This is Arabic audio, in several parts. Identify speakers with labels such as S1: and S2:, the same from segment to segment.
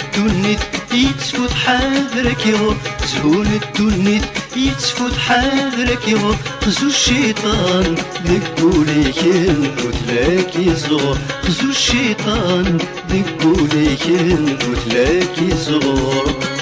S1: الدنيت يتفوت حذرك يغور زهون الدنيت يتفوت حذرك يغور خزو الشيطان ذكوليك نوتلاك يزغور خزو الشيطان ذكوليك نوتلاك يزغور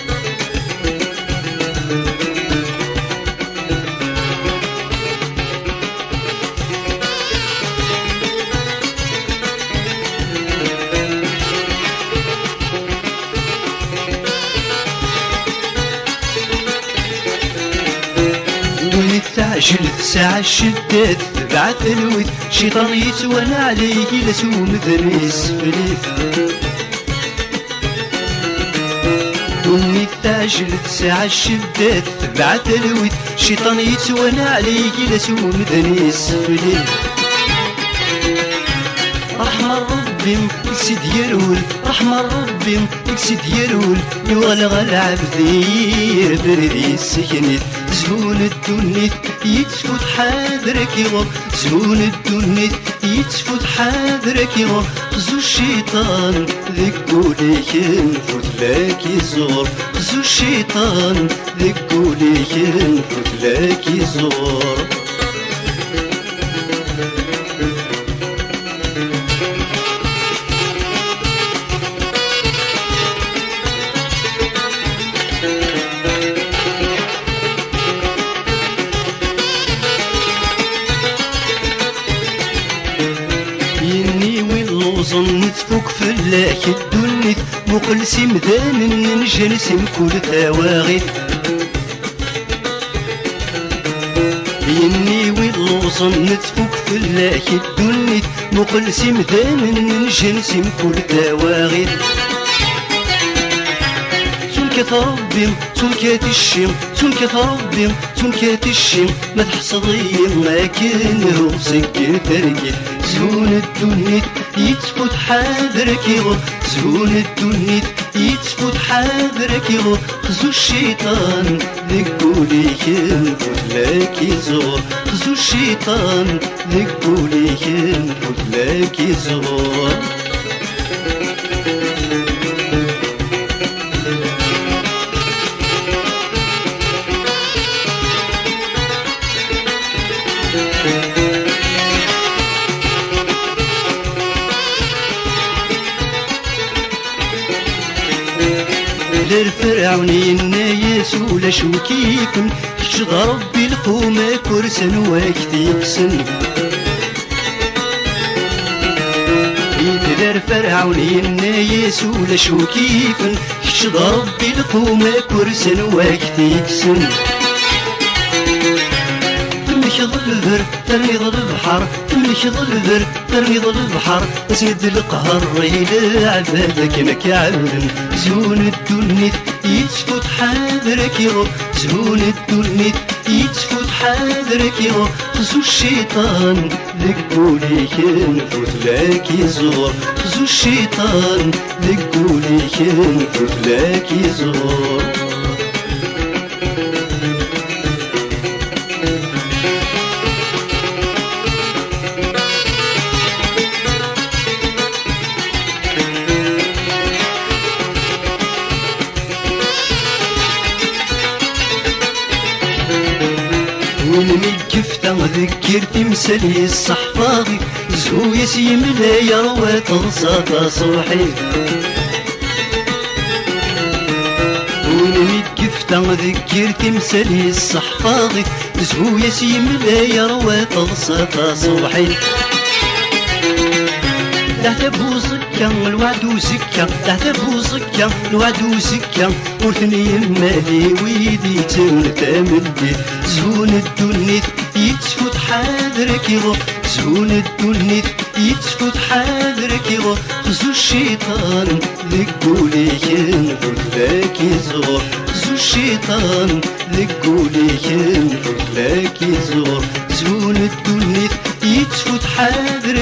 S1: تعجل ساعة الشدات تبعت الويت شيطان يتوانا عليك لسوم ذريس فليف دوني تعجل ساعة الشدات تبعت الويت شيطان يتوانا عليك لسوم ذريس فليف رحمة ربي يكسد يرول رحمة ربي يكسد يرول. يغلغ العبدير بردي السكنت زهون الدنيت يتفوت حاضرك يغو زهون الدنيت يتفوت حاضرك يغو خزو الشيطان ذكوليك نفوت لك يزور خزو الشيطان ذكوليك نفوت لك يزور ظنت فوق فلاك الدنيت مقلسي مدان نجلس كل تواغيت بيني ويلو ظنت فوق فلاك الدنيت مقلسي مدان نجلس كل تواغيت سلكة ربي سلكة الشم سلكة ربي سلكة الشم. ما تحصدي ما كان هو سكر ترقي زون الدنيا يتفوت حاضرك يغو زون الدنيا يتفوت حاضرك يغو خزو الشيطان ذكولي ينفوت لك يزور خزو الشيطان ذكولي ينفوت لك يزور للفرعونين يسو لشوكيكم شد ربي القومة كرسن واكتيكسن يتذر فرعونين يسو لشوكيكم شد ربي القومة كرسن واكتيكسن تمشي البر ترمي البحر تمشي البر ترمي البحر. زيد القهر عبادك مكعبن زون الدنيت يتفوت حاضرك يغو زون الدنيت يتفوت حاضرك يغو خزو الشيطان ذكولي نفوت لك يزور. خزو الشيطان ذكولي نفوت لك يزور. ونمي كفتا ذكر تمثلي الصحفاضي زهو يسيم لا يروى تنصى تصوحي ونمي كفتا ذكر تمثلي الصحفاضي زهو يسيم لا يروى تنصى تصوحي لا تبو سكة الوعد وسكة لا تبو سكة الوعد وسكة ورثني مالي ويدي تمتمدي زون الدنيت يتفوت حاضرك يغو. زون الدنيت يتفوت حاضرك يغو. خزو الشيطان ذكولي ينفوت لك يزغر خزو الشيطان ذكولي ينفوت لك يزغر زون الدنيت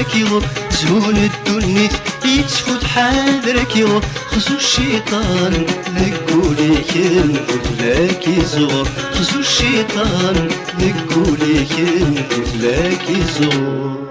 S1: حاضرك يغو زون الدنيت يتفوت حاضرك يغو خزو الشيطان ذكولي ينفوت لك يزغر خزو الشيطان ذكولي ينفوت لك يزغر